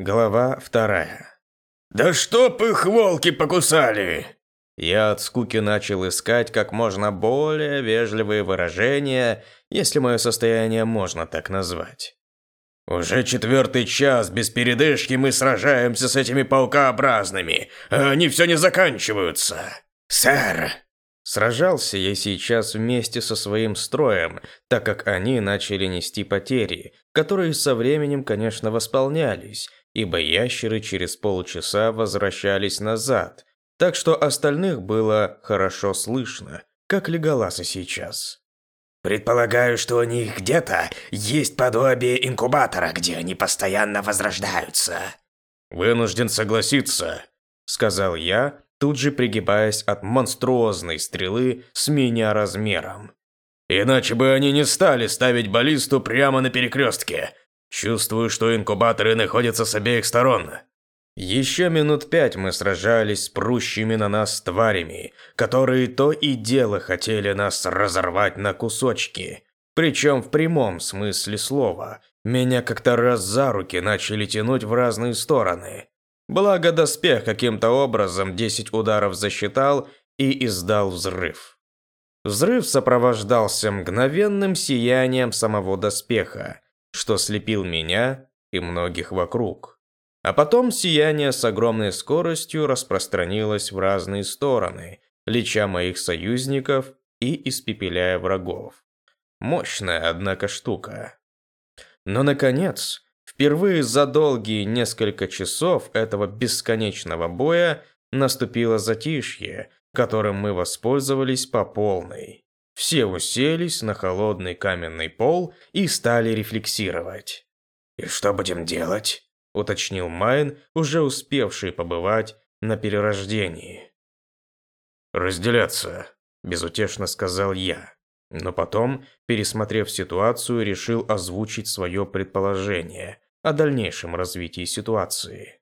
Глава вторая. «Да чтоб их волки покусали!» Я от скуки начал искать как можно более вежливые выражения, если мое состояние можно так назвать. «Уже четвертый час без передышки мы сражаемся с этими паукообразными, а они все не заканчиваются. Сэр!» Сражался я сейчас вместе со своим строем, так как они начали нести потери, которые со временем, конечно, восполнялись, ибо ящеры через полчаса возвращались назад, так что остальных было хорошо слышно, как Леголаса сейчас. «Предполагаю, что у них где-то есть подобие инкубатора, где они постоянно возрождаются». «Вынужден согласиться», — сказал я, тут же пригибаясь от монструозной стрелы с меня размером. «Иначе бы они не стали ставить баллисту прямо на перекрестке, Чувствую, что инкубаторы находятся с обеих сторон. Еще минут пять мы сражались с прущими на нас тварями, которые то и дело хотели нас разорвать на кусочки. Причем в прямом смысле слова. Меня как-то раз за руки начали тянуть в разные стороны. Благо доспех каким-то образом 10 ударов засчитал и издал взрыв. Взрыв сопровождался мгновенным сиянием самого доспеха, что слепил меня и многих вокруг. А потом сияние с огромной скоростью распространилось в разные стороны, леча моих союзников и испепеляя врагов. Мощная, однако, штука. Но, наконец, впервые за долгие несколько часов этого бесконечного боя наступило затишье, которым мы воспользовались по полной. Все уселись на холодный каменный пол и стали рефлексировать. «И что будем делать?» – уточнил Майн, уже успевший побывать на перерождении. «Разделяться», – безутешно сказал я. Но потом, пересмотрев ситуацию, решил озвучить свое предположение о дальнейшем развитии ситуации.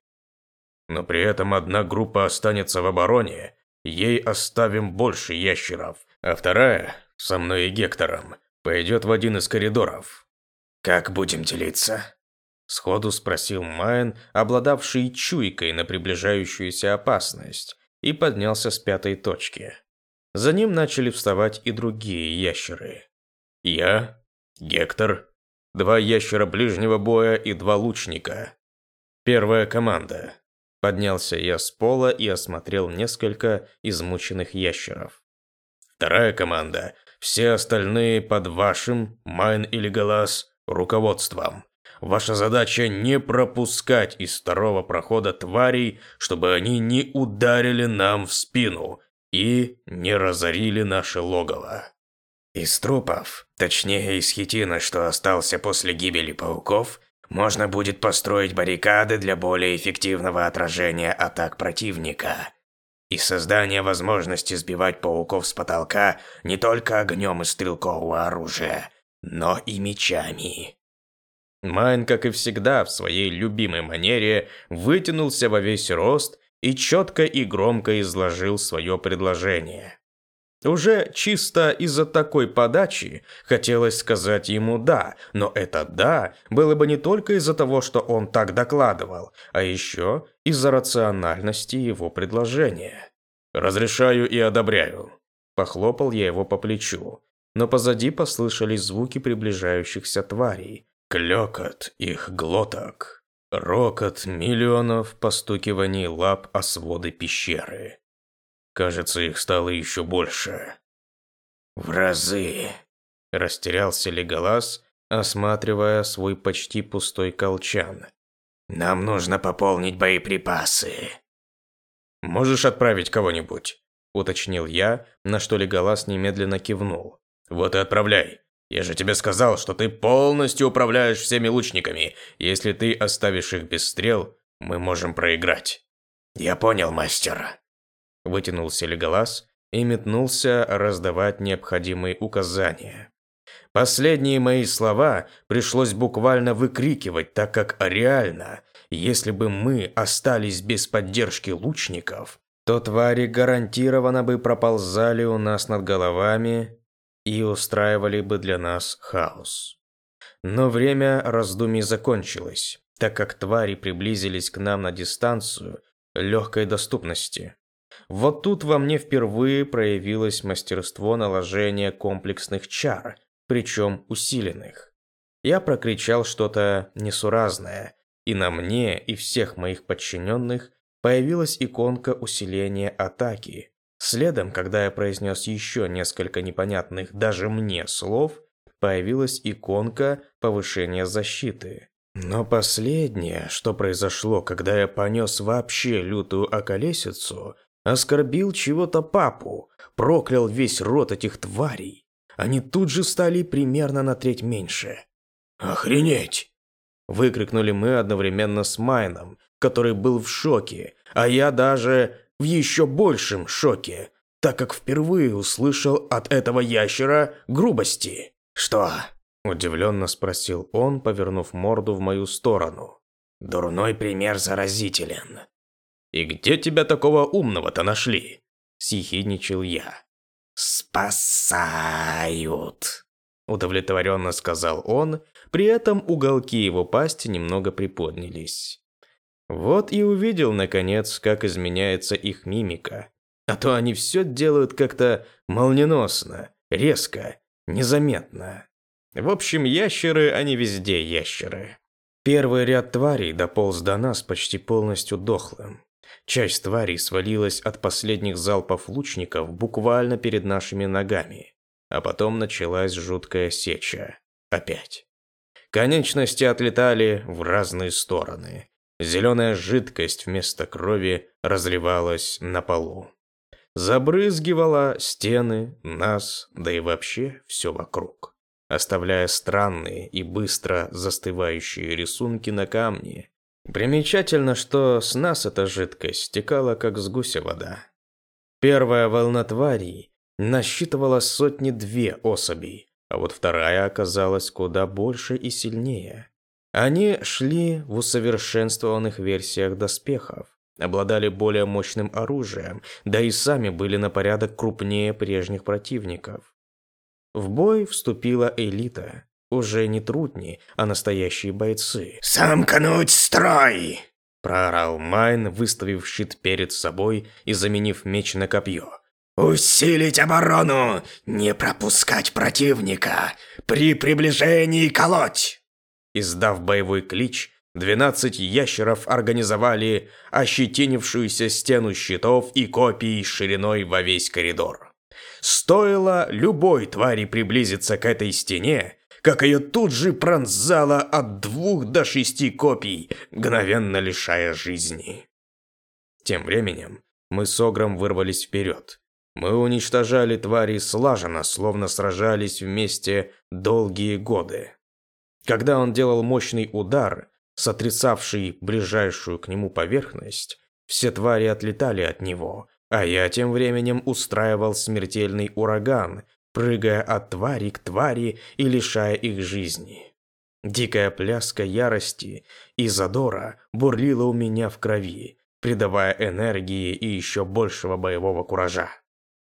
Но при этом одна группа останется в обороне, ей оставим больше ящеров, а вторая со мной и Гектором, пойдет в один из коридоров. Как будем делиться? Сходу спросил Майн, обладавший чуйкой на приближающуюся опасность, и поднялся с пятой точки. За ним начали вставать и другие ящеры. Я, Гектор, два ящера ближнего боя и два лучника. Первая команда. Поднялся я с пола и осмотрел несколько измученных ящеров. Вторая команда все остальные под вашим, Майн или Галас, руководством. Ваша задача не пропускать из второго прохода тварей, чтобы они не ударили нам в спину и не разорили наше логово. Из трупов, точнее из хитина, что остался после гибели пауков, можно будет построить баррикады для более эффективного отражения атак противника и создание возможности сбивать пауков с потолка не только огнем из стрелкового оружия, но и мечами. Майн, как и всегда, в своей любимой манере, вытянулся во весь рост и четко и громко изложил свое предложение. Уже чисто из-за такой подачи хотелось сказать ему «да», но это «да» было бы не только из-за того, что он так докладывал, а еще из-за рациональности его предложения. «Разрешаю и одобряю», – похлопал я его по плечу, но позади послышались звуки приближающихся тварей, клёкот их глоток, рокот миллионов постукиваний лап о своды пещеры. Кажется, их стало еще больше. В разы. Растерялся Леголас, осматривая свой почти пустой колчан. Нам нужно пополнить боеприпасы. Можешь отправить кого-нибудь? Уточнил я, на что Леголас немедленно кивнул. Вот и отправляй. Я же тебе сказал, что ты полностью управляешь всеми лучниками. Если ты оставишь их без стрел, мы можем проиграть. Я понял, мастер. Вытянулся Леголас и метнулся раздавать необходимые указания. Последние мои слова пришлось буквально выкрикивать, так как реально, если бы мы остались без поддержки лучников, то твари гарантированно бы проползали у нас над головами и устраивали бы для нас хаос. Но время раздумий закончилось, так как твари приблизились к нам на дистанцию легкой доступности. Вот тут во мне впервые проявилось мастерство наложения комплексных чар, причем усиленных. Я прокричал что-то несуразное, и на мне и всех моих подчиненных появилась иконка усиления атаки. Следом, когда я произнес еще несколько непонятных даже мне слов, появилась иконка повышения защиты. Но последнее, что произошло, когда я понес вообще лютую околесицу, оскорбил чего-то папу, проклял весь род этих тварей. Они тут же стали примерно на треть меньше. «Охренеть!» Выкрикнули мы одновременно с Майном, который был в шоке, а я даже в еще большем шоке, так как впервые услышал от этого ящера грубости. «Что?» – удивленно спросил он, повернув морду в мою сторону. «Дурной пример заразителен». «И где тебя такого умного-то нашли?» – съехидничал я. «Спасают!» – удовлетворенно сказал он, при этом уголки его пасти немного приподнялись. Вот и увидел, наконец, как изменяется их мимика. А то они все делают как-то молниеносно, резко, незаметно. В общем, ящеры, они везде ящеры. Первый ряд тварей дополз до нас почти полностью дохлым. Часть тварей свалилась от последних залпов лучников буквально перед нашими ногами. А потом началась жуткая сеча. Опять. Конечности отлетали в разные стороны. Зеленая жидкость вместо крови разливалась на полу. Забрызгивала стены, нас, да и вообще все вокруг, оставляя странные и быстро застывающие рисунки на камне. Примечательно, что с нас эта жидкость стекала, как с гуся вода. Первая волна тварей насчитывала сотни-две особей, а вот вторая оказалась куда больше и сильнее. Они шли в усовершенствованных версиях доспехов, обладали более мощным оружием, да и сами были на порядок крупнее прежних противников. В бой вступила элита, уже не трудни, а настоящие бойцы. «Сомкнуть строй!» – проорал Майн, выставив щит перед собой и заменив меч на копье. «Усилить оборону! Не пропускать противника! При приближении колоть!» Издав боевой клич, 12 ящеров организовали ощетинившуюся стену щитов и копий шириной во весь коридор. Стоило любой твари приблизиться к этой стене, как ее тут же пронзало от двух до шести копий, мгновенно лишая жизни. Тем временем мы с Огром вырвались вперед. Мы уничтожали твари слаженно, словно сражались вместе долгие годы. Когда он делал мощный удар, сотрясавший ближайшую к нему поверхность, все твари отлетали от него, а я тем временем устраивал смертельный ураган, прыгая от твари к твари и лишая их жизни. Дикая пляска ярости и задора бурлила у меня в крови, придавая энергии и еще большего боевого куража.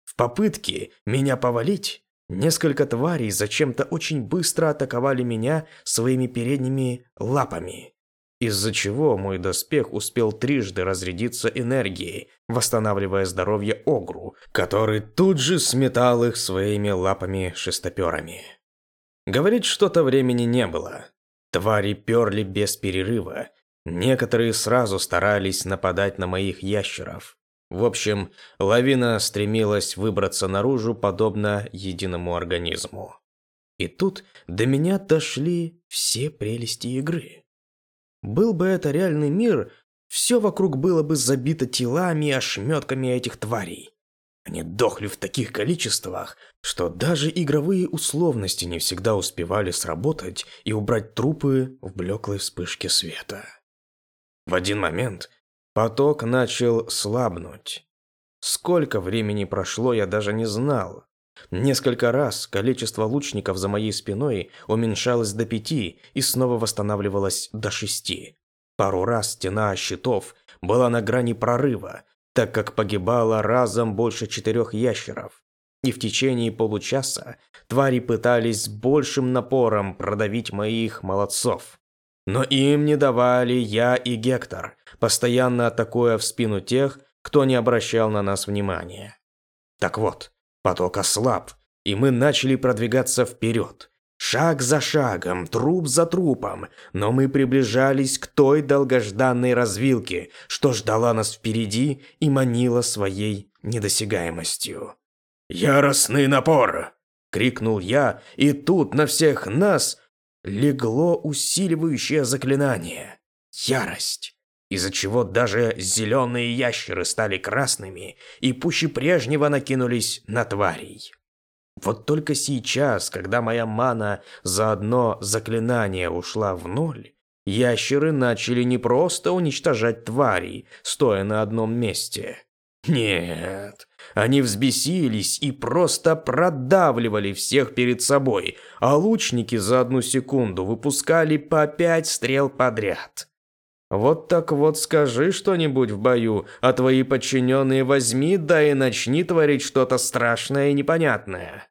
В попытке меня повалить, Несколько тварей зачем-то очень быстро атаковали меня своими передними лапами, из-за чего мой доспех успел трижды разрядиться энергией, восстанавливая здоровье Огру, который тут же сметал их своими лапами-шестоперами. Говорить что-то времени не было. Твари перли без перерыва. Некоторые сразу старались нападать на моих ящеров. В общем, лавина стремилась выбраться наружу, подобно единому организму. И тут до меня дошли все прелести игры. Был бы это реальный мир, все вокруг было бы забито телами и ошметками этих тварей. Они дохли в таких количествах, что даже игровые условности не всегда успевали сработать и убрать трупы в блеклой вспышке света. В один момент Поток начал слабнуть. Сколько времени прошло, я даже не знал. Несколько раз количество лучников за моей спиной уменьшалось до пяти и снова восстанавливалось до шести. Пару раз стена щитов была на грани прорыва, так как погибало разом больше четырех ящеров. И в течение получаса твари пытались с большим напором продавить моих молодцов. Но им не давали я и Гектор, постоянно атакуя в спину тех, кто не обращал на нас внимания. Так вот, поток ослаб, и мы начали продвигаться вперед. Шаг за шагом, труп за трупом, но мы приближались к той долгожданной развилке, что ждала нас впереди и манила своей недосягаемостью. «Яростный напор!» – крикнул я, и тут на всех нас легло усиливающее заклинание. Ярость из-за чего даже зеленые ящеры стали красными и пуще прежнего накинулись на тварей. Вот только сейчас, когда моя мана за одно заклинание ушла в ноль, ящеры начали не просто уничтожать тварей, стоя на одном месте. Нет, они взбесились и просто продавливали всех перед собой, а лучники за одну секунду выпускали по пять стрел подряд. Вот так вот скажи что-нибудь в бою, а твои подчиненные возьми, да и начни творить что-то страшное и непонятное.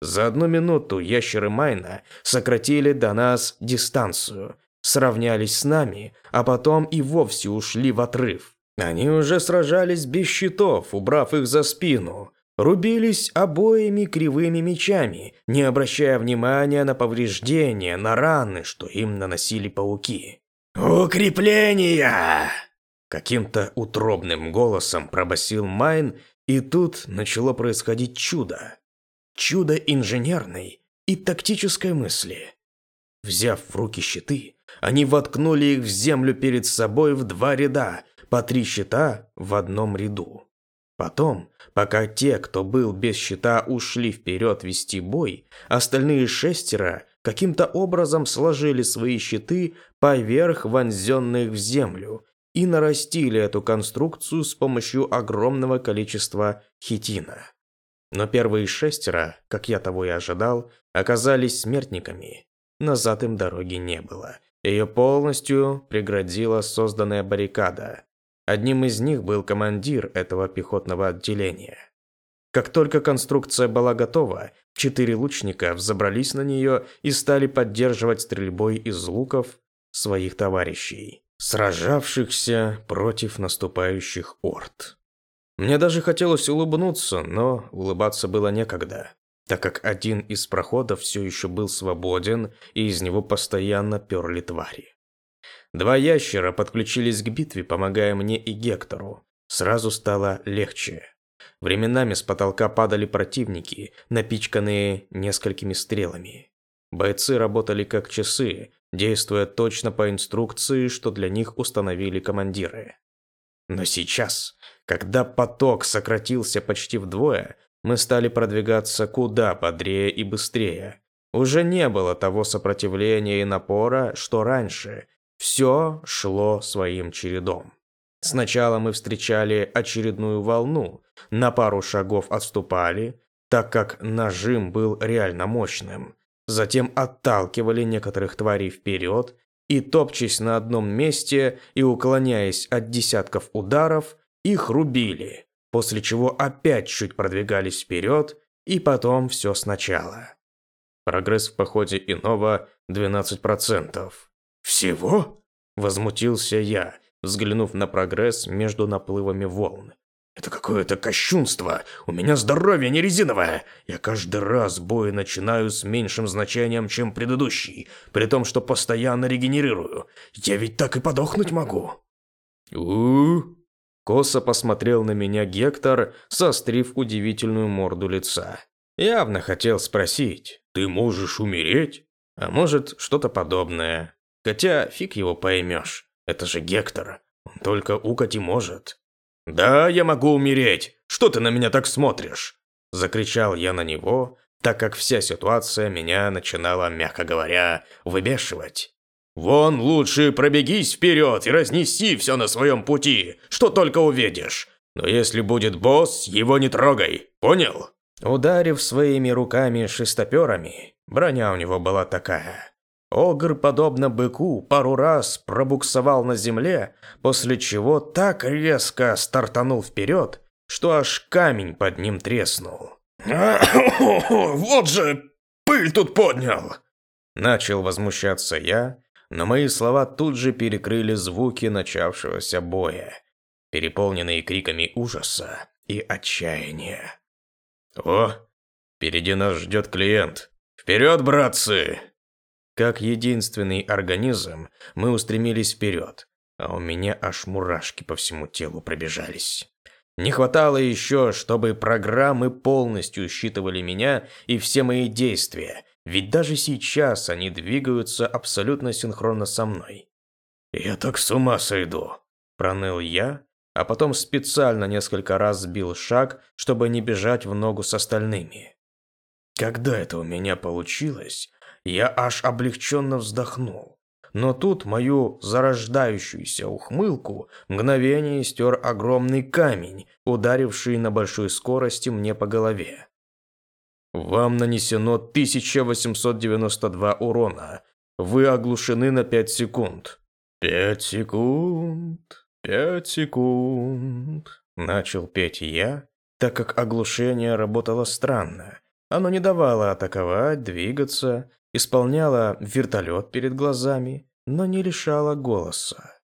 За одну минуту ящеры Майна сократили до нас дистанцию, сравнялись с нами, а потом и вовсе ушли в отрыв. Они уже сражались без щитов, убрав их за спину, рубились обоими кривыми мечами, не обращая внимания на повреждения, на раны, что им наносили пауки. «Укрепления!» Каким-то утробным голосом пробасил Майн, и тут начало происходить чудо. Чудо инженерной и тактической мысли. Взяв в руки щиты, они воткнули их в землю перед собой в два ряда, по три щита в одном ряду. Потом, пока те, кто был без щита, ушли вперед вести бой, остальные шестеро каким-то образом сложили свои щиты поверх вонзенных в землю и нарастили эту конструкцию с помощью огромного количества хитина. Но первые шестеро, как я того и ожидал, оказались смертниками. Назад им дороги не было. Ее полностью преградила созданная баррикада. Одним из них был командир этого пехотного отделения. Как только конструкция была готова, четыре лучника взобрались на нее и стали поддерживать стрельбой из луков своих товарищей, сражавшихся против наступающих орд. Мне даже хотелось улыбнуться, но улыбаться было некогда, так как один из проходов все еще был свободен, и из него постоянно перли твари. Два ящера подключились к битве, помогая мне и Гектору. Сразу стало легче. Временами с потолка падали противники, напичканные несколькими стрелами. Бойцы работали как часы, действуя точно по инструкции, что для них установили командиры. Но сейчас, когда поток сократился почти вдвое, мы стали продвигаться куда бодрее и быстрее. Уже не было того сопротивления и напора, что раньше. Все шло своим чередом. Сначала мы встречали очередную волну, на пару шагов отступали, так как нажим был реально мощным. Затем отталкивали некоторых тварей вперед и, топчась на одном месте и уклоняясь от десятков ударов, их рубили, после чего опять чуть продвигались вперед и потом все сначала. Прогресс в походе иного 12%. «Всего?» – возмутился я, взглянув на прогресс между наплывами волн. «Это какое-то кощунство! У меня здоровье не резиновое! Я каждый раз бой начинаю с меньшим значением, чем предыдущий, при том, что постоянно регенерирую. Я ведь так и подохнуть могу!» у Косо посмотрел на меня Гектор, сострив удивительную морду лица. Явно хотел спросить, «Ты можешь умереть?» А может, что-то подобное. Хотя фиг его поймешь. Это же Гектор. Он только укать и может. «Да, я могу умереть. Что ты на меня так смотришь?» Закричал я на него, так как вся ситуация меня начинала, мягко говоря, выбешивать. «Вон лучше пробегись вперед и разнеси все на своем пути, что только увидишь. Но если будет босс, его не трогай, понял?» Ударив своими руками шестоперами, броня у него была такая, Огр, подобно быку, пару раз пробуксовал на земле, после чего так резко стартанул вперед, что аж камень под ним треснул. «Вот же, пыль тут поднял!» Начал возмущаться я, Но мои слова тут же перекрыли звуки начавшегося боя, переполненные криками ужаса и отчаяния. «О, впереди нас ждет клиент! Вперед, братцы!» Как единственный организм, мы устремились вперед, а у меня аж мурашки по всему телу пробежались. Не хватало еще, чтобы программы полностью считывали меня и все мои действия, ведь даже сейчас они двигаются абсолютно синхронно со мной. «Я так с ума сойду», – проныл я, а потом специально несколько раз сбил шаг, чтобы не бежать в ногу с остальными. Когда это у меня получилось, я аж облегченно вздохнул. Но тут мою зарождающуюся ухмылку мгновение стер огромный камень, ударивший на большой скорости мне по голове. Вам нанесено 1892 урона. Вы оглушены на 5 секунд. «Пять секунд, пять секунд», – начал петь я, так как оглушение работало странно. Оно не давало атаковать, двигаться, исполняло вертолет перед глазами, но не лишало голоса.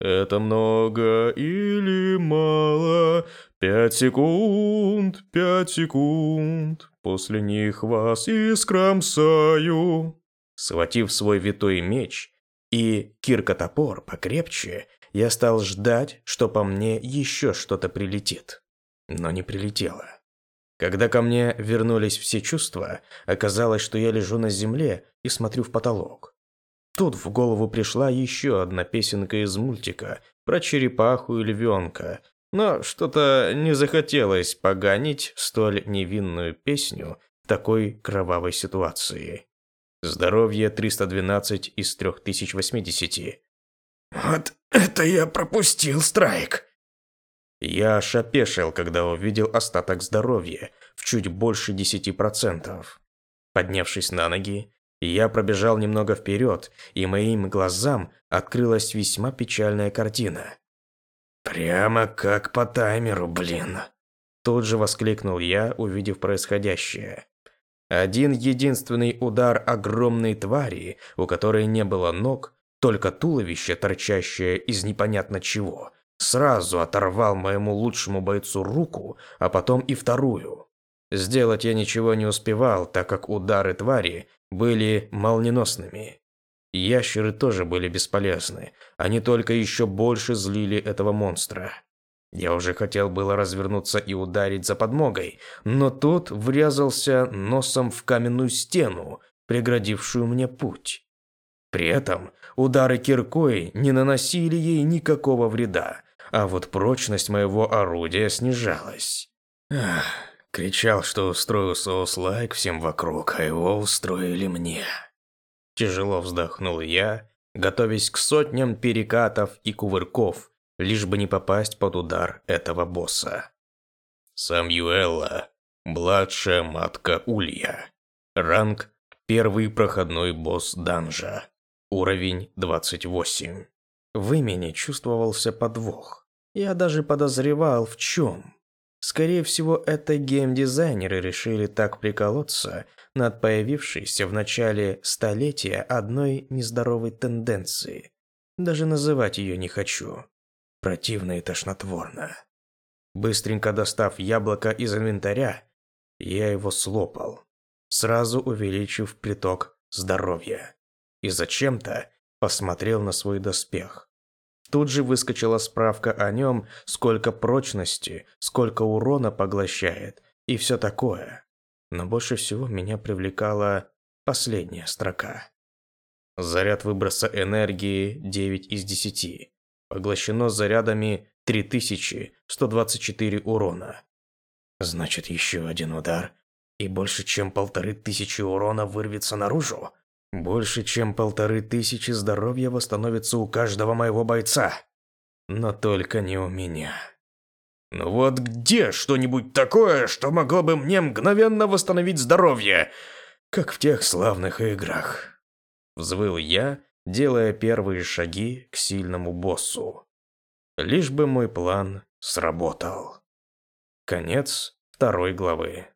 «Это много или мало? Пять секунд, пять секунд. После них вас искромсаю». Схватив свой витой меч и кирка-топор покрепче, я стал ждать, что по мне еще что-то прилетит. Но не прилетело. Когда ко мне вернулись все чувства, оказалось, что я лежу на земле и смотрю в потолок. Тут в голову пришла еще одна песенка из мультика про черепаху и львенка, но что-то не захотелось поганить столь невинную песню в такой кровавой ситуации. Здоровье 312 из 3080. Вот это я пропустил страйк. Я аж когда увидел остаток здоровья в чуть больше 10%. Поднявшись на ноги, я пробежал немного вперед, и моим глазам открылась весьма печальная картина. «Прямо как по таймеру, блин!» Тут же воскликнул я, увидев происходящее. Один единственный удар огромной твари, у которой не было ног, только туловище, торчащее из непонятно чего, сразу оторвал моему лучшему бойцу руку, а потом и вторую. Сделать я ничего не успевал, так как удары твари были молниеносными. Ящеры тоже были бесполезны, они только еще больше злили этого монстра. Я уже хотел было развернуться и ударить за подмогой, но тут врезался носом в каменную стену, преградившую мне путь. При этом удары киркой не наносили ей никакого вреда, а вот прочность моего орудия снижалась. Ах, кричал, что устрою соус-лайк всем вокруг, а его устроили мне. Тяжело вздохнул я, готовясь к сотням перекатов и кувырков, лишь бы не попасть под удар этого босса. Самюэла, младшая матка Улья. Ранг – первый проходной босс данжа. Уровень 28. В имени чувствовался подвох. Я даже подозревал в чем. Скорее всего, это геймдизайнеры решили так приколоться над появившейся в начале столетия одной нездоровой тенденции. Даже называть ее не хочу. Противно и тошнотворно. Быстренько достав яблоко из инвентаря, я его слопал, сразу увеличив приток здоровья. И зачем-то посмотрел на свой доспех. Тут же выскочила справка о нем, сколько прочности, сколько урона поглощает и все такое. Но больше всего меня привлекала последняя строка. Заряд выброса энергии 9 из 10. Поглощено зарядами 3124 урона. Значит, еще один удар, и больше чем полторы тысячи урона вырвется наружу? Больше чем полторы тысячи здоровья восстановится у каждого моего бойца. Но только не у меня. Ну вот где что-нибудь такое, что могло бы мне мгновенно восстановить здоровье, как в тех славных играх? Взвыл я, делая первые шаги к сильному боссу. Лишь бы мой план сработал. Конец второй главы.